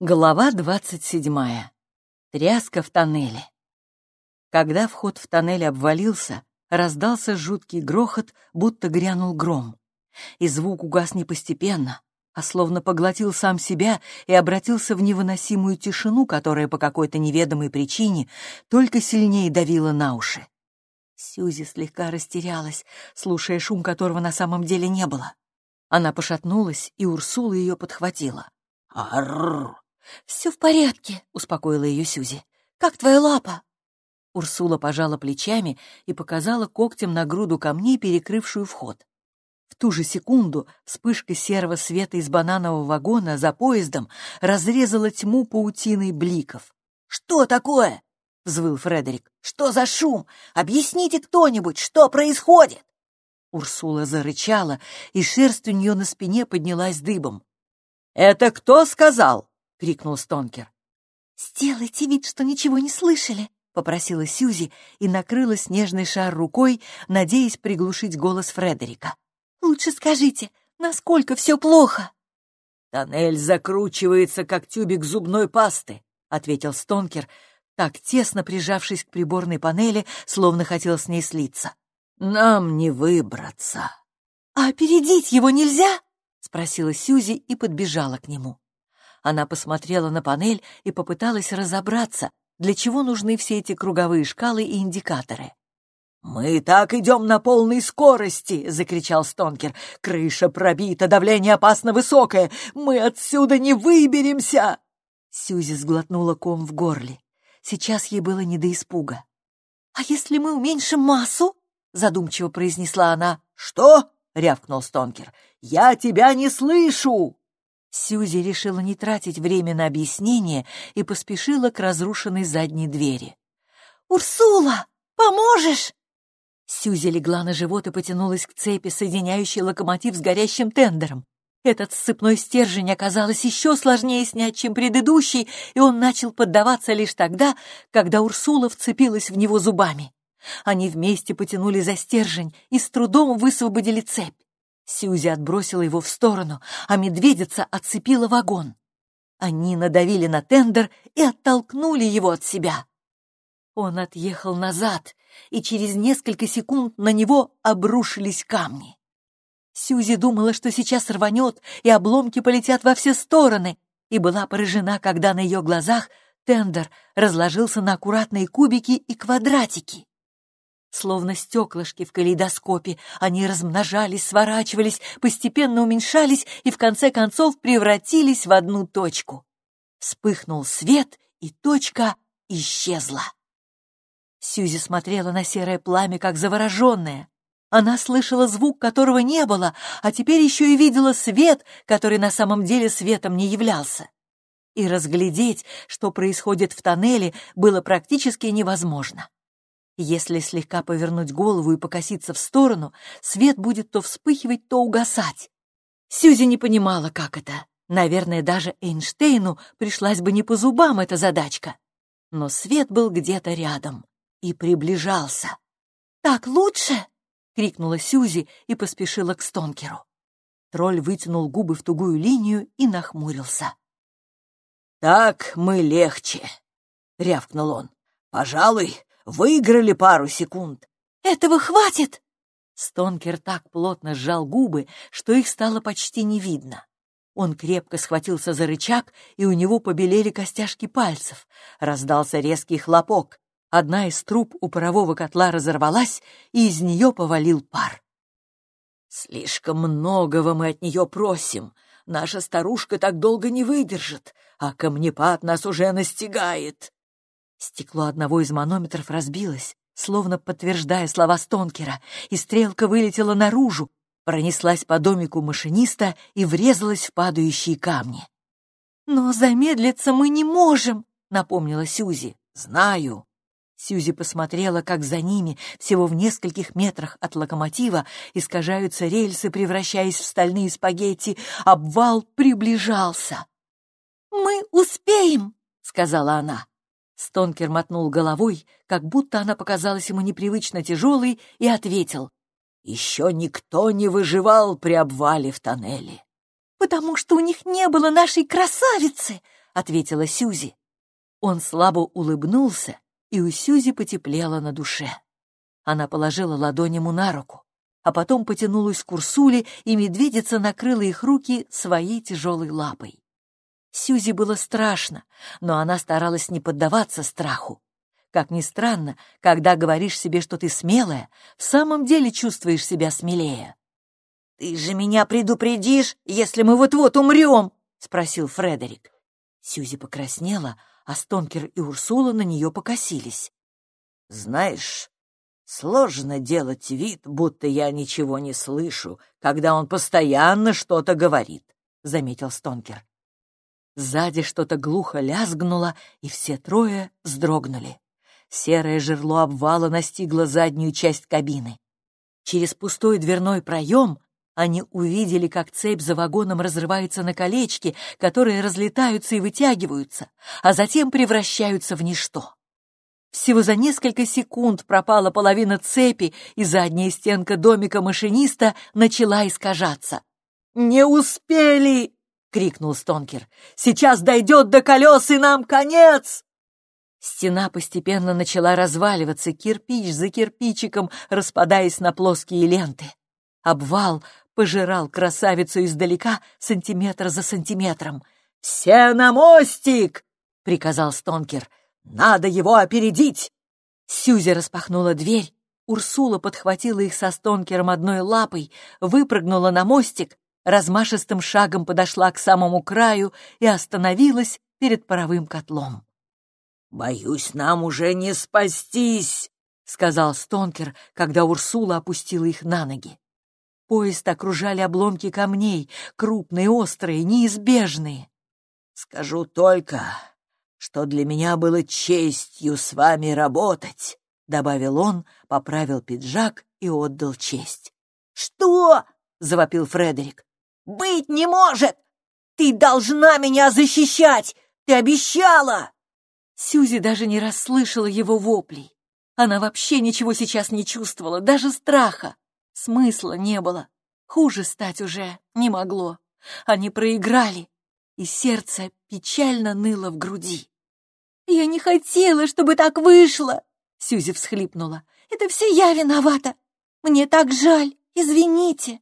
Глава двадцать седьмая. Тряска в тоннеле. Когда вход в тоннель обвалился, раздался жуткий грохот, будто грянул гром. И звук угас не постепенно, а словно поглотил сам себя и обратился в невыносимую тишину, которая по какой-то неведомой причине только сильнее давила на уши. Сьюзи слегка растерялась, слушая шум, которого на самом деле не было. Она пошатнулась, и Урсула ее подхватила. «Арррр!» «Все в порядке», — успокоила ее Сюзи. «Как твоя лапа?» Урсула пожала плечами и показала когтем на груду камней, перекрывшую вход. В ту же секунду вспышка серого света из бананового вагона за поездом разрезала тьму паутиной бликов. «Что такое?» — взвыл Фредерик. «Что за шум? Объясните кто-нибудь, что происходит?» Урсула зарычала, и шерсть у нее на спине поднялась дыбом. «Это кто сказал?» — крикнул Стонкер. «Сделайте вид, что ничего не слышали», — попросила Сьюзи и накрыла снежный шар рукой, надеясь приглушить голос Фредерика. «Лучше скажите, насколько все плохо?» «Тоннель закручивается, как тюбик зубной пасты», — ответил Стонкер, так тесно прижавшись к приборной панели, словно хотел с ней слиться. «Нам не выбраться». «А опередить его нельзя?» — спросила Сьюзи и подбежала к нему. Она посмотрела на панель и попыталась разобраться, для чего нужны все эти круговые шкалы и индикаторы. «Мы так идем на полной скорости!» — закричал Стонкер. «Крыша пробита, давление опасно высокое! Мы отсюда не выберемся!» Сьюзи сглотнула ком в горле. Сейчас ей было не до испуга. «А если мы уменьшим массу?» — задумчиво произнесла она. «Что?» — рявкнул Стонкер. «Я тебя не слышу!» Сьюзи решила не тратить время на объяснение и поспешила к разрушенной задней двери. «Урсула, поможешь?» Сьюзи легла на живот и потянулась к цепи, соединяющей локомотив с горящим тендером. Этот сцепной стержень оказалось еще сложнее снять, чем предыдущий, и он начал поддаваться лишь тогда, когда Урсула вцепилась в него зубами. Они вместе потянули за стержень и с трудом высвободили цепь. Сьюзи отбросила его в сторону, а медведица отцепила вагон. Они надавили на тендер и оттолкнули его от себя. Он отъехал назад, и через несколько секунд на него обрушились камни. Сьюзи думала, что сейчас рванет, и обломки полетят во все стороны, и была поражена, когда на ее глазах тендер разложился на аккуратные кубики и квадратики. Словно стеклышки в калейдоскопе, они размножались, сворачивались, постепенно уменьшались и в конце концов превратились в одну точку. Вспыхнул свет, и точка исчезла. Сьюзи смотрела на серое пламя, как завороженная. Она слышала звук, которого не было, а теперь еще и видела свет, который на самом деле светом не являлся. И разглядеть, что происходит в тоннеле, было практически невозможно. Если слегка повернуть голову и покоситься в сторону, свет будет то вспыхивать, то угасать. Сьюзи не понимала, как это. Наверное, даже Эйнштейну пришлась бы не по зубам эта задачка. Но свет был где-то рядом и приближался. «Так лучше?» — крикнула Сьюзи и поспешила к Стонкеру. Тролль вытянул губы в тугую линию и нахмурился. «Так мы легче», — рявкнул он. «Пожалуй, Выиграли пару секунд. Этого хватит!» Стонкер так плотно сжал губы, что их стало почти не видно. Он крепко схватился за рычаг, и у него побелели костяшки пальцев. Раздался резкий хлопок. Одна из труб у парового котла разорвалась, и из нее повалил пар. «Слишком многого мы от нее просим. Наша старушка так долго не выдержит, а камнепад нас уже настигает», Стекло одного из манометров разбилось, словно подтверждая слова Стонкера, и стрелка вылетела наружу, пронеслась по домику машиниста и врезалась в падающие камни. «Но замедлиться мы не можем», — напомнила Сюзи. «Знаю». Сьюзи посмотрела, как за ними, всего в нескольких метрах от локомотива, искажаются рельсы, превращаясь в стальные спагетти. Обвал приближался. «Мы успеем», — сказала она. Стонкер мотнул головой, как будто она показалась ему непривычно тяжелой, и ответил. «Еще никто не выживал при обвале в тоннеле». «Потому что у них не было нашей красавицы!» — ответила Сюзи. Он слабо улыбнулся, и у Сюзи потеплело на душе. Она положила ладонь ему на руку, а потом потянулась к Урсуле, и медведица накрыла их руки своей тяжелой лапой. Сюзи было страшно, но она старалась не поддаваться страху. Как ни странно, когда говоришь себе, что ты смелая, в самом деле чувствуешь себя смелее. «Ты же меня предупредишь, если мы вот-вот умрем?» — спросил Фредерик. Сюзи покраснела, а Стонкер и Урсула на нее покосились. «Знаешь, сложно делать вид, будто я ничего не слышу, когда он постоянно что-то говорит», — заметил Стонкер. Сзади что-то глухо лязгнуло, и все трое вздрогнули. Серое жерло обвала настигло заднюю часть кабины. Через пустой дверной проем они увидели, как цепь за вагоном разрывается на колечки, которые разлетаются и вытягиваются, а затем превращаются в ничто. Всего за несколько секунд пропала половина цепи, и задняя стенка домика машиниста начала искажаться. «Не успели!» — крикнул Стонкер. «Сейчас дойдет до колес, и нам конец!» Стена постепенно начала разваливаться, кирпич за кирпичиком, распадаясь на плоские ленты. Обвал пожирал красавицу издалека сантиметр за сантиметром. «Все на мостик!» — приказал Стонкер. «Надо его опередить!» Сюзи распахнула дверь, Урсула подхватила их со Стонкером одной лапой, выпрыгнула на мостик, размашистым шагом подошла к самому краю и остановилась перед паровым котлом. «Боюсь, нам уже не спастись», — сказал Стонкер, когда Урсула опустила их на ноги. Поезд окружали обломки камней, крупные, острые, неизбежные. «Скажу только, что для меня было честью с вами работать», — добавил он, поправил пиджак и отдал честь. «Что?» — завопил Фредерик. «Быть не может! Ты должна меня защищать! Ты обещала!» Сьюзи даже не расслышала его воплей. Она вообще ничего сейчас не чувствовала, даже страха. Смысла не было. Хуже стать уже не могло. Они проиграли, и сердце печально ныло в груди. «Я не хотела, чтобы так вышло!» Сьюзи всхлипнула. «Это все я виновата! Мне так жаль! Извините!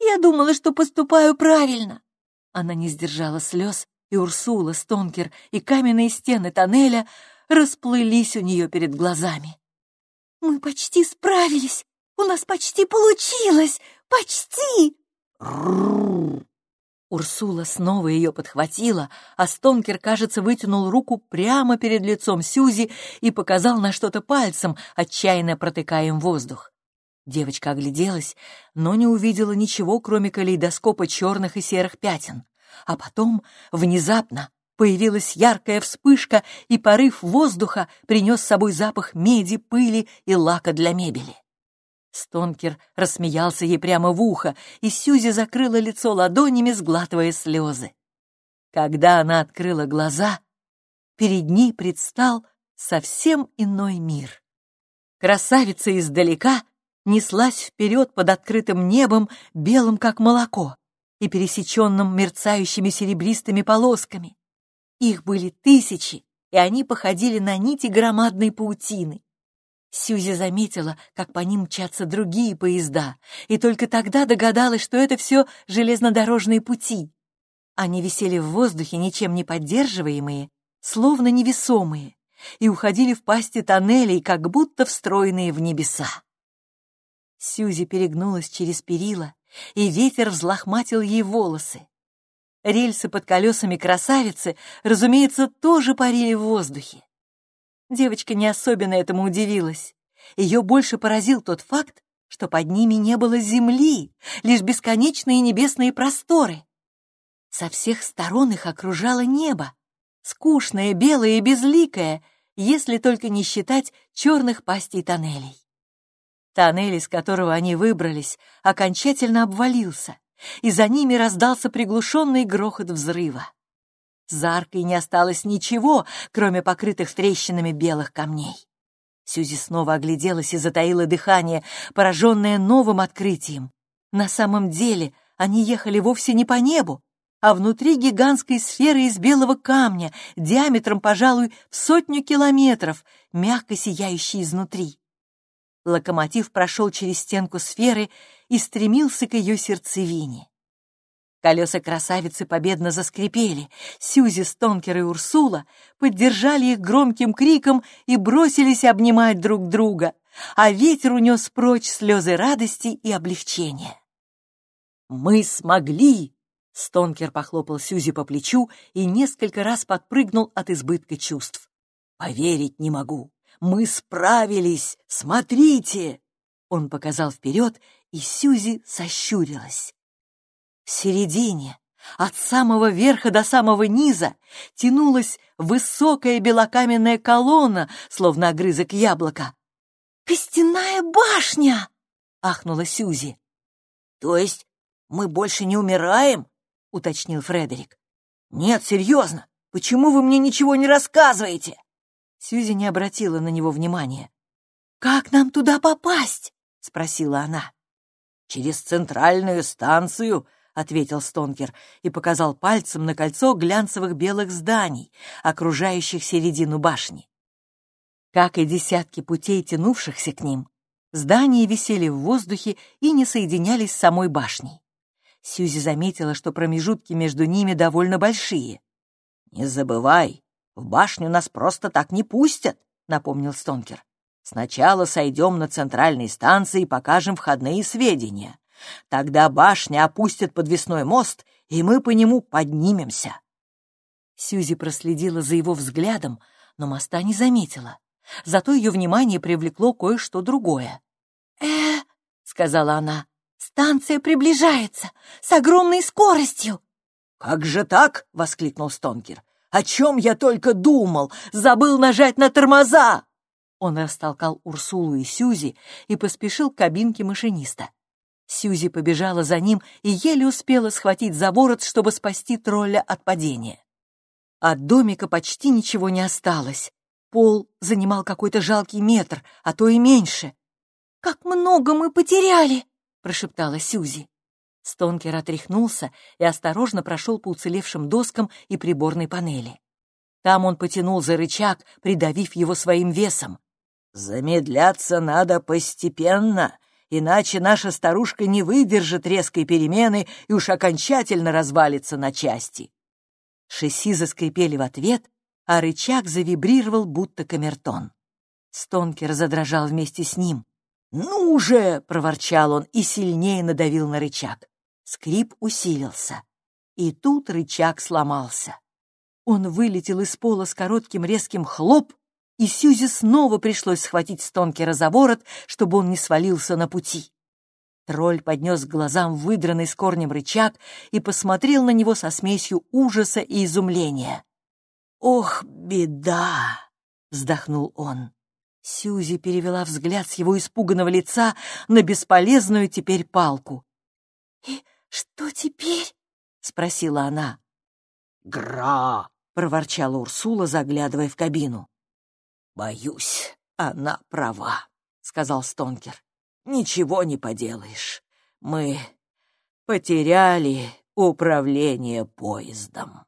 Я думала, что поступаю правильно!» Она не сдержала слез и Урсула, Стонкер и каменные стены тоннеля расплылись у нее перед глазами. «Мы почти справились! У нас почти получилось! Почти!» Урсула снова ее подхватила, а Стонкер, кажется, вытянул руку прямо перед лицом Сюзи и показал на что-то пальцем, отчаянно протыкая им воздух. Девочка огляделась, но не увидела ничего, кроме калейдоскопа черных и серых пятен. А потом, внезапно, появилась яркая вспышка, и порыв воздуха принес с собой запах меди, пыли и лака для мебели. Стонкер рассмеялся ей прямо в ухо, и Сюзи закрыла лицо ладонями, сглатывая слезы. Когда она открыла глаза, перед ней предстал совсем иной мир. Красавица издалека неслась вперед под открытым небом, белым как молоко и пересеченным мерцающими серебристыми полосками. Их были тысячи, и они походили на нити громадной паутины. Сьюзи заметила, как по ним мчатся другие поезда, и только тогда догадалась, что это все железнодорожные пути. Они висели в воздухе, ничем не поддерживаемые, словно невесомые, и уходили в пасти тоннелей, как будто встроенные в небеса. Сьюзи перегнулась через перила, и ветер взлохматил ей волосы. Рельсы под колесами красавицы, разумеется, тоже парили в воздухе. Девочка не особенно этому удивилась. Ее больше поразил тот факт, что под ними не было земли, лишь бесконечные небесные просторы. Со всех сторон их окружало небо, скучное, белое и безликое, если только не считать черных пастей тоннелей. Тоннель, из которого они выбрались, окончательно обвалился, и за ними раздался приглушенный грохот взрыва. За аркой не осталось ничего, кроме покрытых трещинами белых камней. Сюзи снова огляделась и затаила дыхание, пораженная новым открытием. На самом деле они ехали вовсе не по небу, а внутри гигантской сферы из белого камня, диаметром, пожалуй, в сотню километров, мягко сияющей изнутри. Локомотив прошел через стенку сферы и стремился к ее сердцевине. Колеса красавицы победно заскрипели. Сьюзи, Стонкер и Урсула поддержали их громким криком и бросились обнимать друг друга, а ветер унес прочь слезы радости и облегчения. «Мы смогли!» Стонкер похлопал Сьюзи по плечу и несколько раз подпрыгнул от избытка чувств. «Поверить не могу! Мы справились! Смотрите!» Он показал вперед, и Сьюзи сощурилась. В середине, от самого верха до самого низа, тянулась высокая белокаменная колонна, словно огрызок яблока. «Костяная башня!» — ахнула Сьюзи. «То есть мы больше не умираем?» — уточнил Фредерик. «Нет, серьезно, почему вы мне ничего не рассказываете?» Сьюзи не обратила на него внимания. «Как нам туда попасть?» — спросила она. «Через центральную станцию», — ответил Стонкер и показал пальцем на кольцо глянцевых белых зданий, окружающих середину башни. Как и десятки путей, тянувшихся к ним, здания висели в воздухе и не соединялись с самой башней. Сьюзи заметила, что промежутки между ними довольно большие. «Не забывай, в башню нас просто так не пустят», — напомнил Стонкер. «Сначала сойдем на центральной станции и покажем входные сведения. Тогда башня опустит подвесной мост, и мы по нему поднимемся. Сьюзи проследила за его взглядом, но моста не заметила. Зато ее внимание привлекло кое-что другое. «Э, — сказала она, — станция приближается с огромной скоростью. «Как же так?» — воскликнул Стонкер. «О чем я только думал! Забыл нажать на тормоза!» Он растолкал Урсулу и Сьюзи и поспешил к кабинке машиниста. Сьюзи побежала за ним и еле успела схватить за ворот, чтобы спасти тролля от падения. От домика почти ничего не осталось. Пол занимал какой-то жалкий метр, а то и меньше. «Как много мы потеряли!» — прошептала Сьюзи. Стонкер отряхнулся и осторожно прошел по уцелевшим доскам и приборной панели. Там он потянул за рычаг, придавив его своим весом. «Замедляться надо постепенно», иначе наша старушка не выдержит резкой перемены и уж окончательно развалится на части. Шасси заскрипели в ответ, а рычаг завибрировал, будто камертон. Стонкер задрожал вместе с ним. «Ну же!» — проворчал он и сильнее надавил на рычаг. Скрип усилился. И тут рычаг сломался. Он вылетел из пола с коротким резким хлоп и Сьюзи снова пришлось схватить Стонкера за ворот, чтобы он не свалился на пути. Тролль поднес к глазам выдранный с корнем рычаг и посмотрел на него со смесью ужаса и изумления. «Ох, беда!» — вздохнул он. Сьюзи перевела взгляд с его испуганного лица на бесполезную теперь палку. «И что теперь?» — спросила она. «Гра!» — проворчала Урсула, заглядывая в кабину. «Боюсь, она права», — сказал Стонкер. «Ничего не поделаешь. Мы потеряли управление поездом».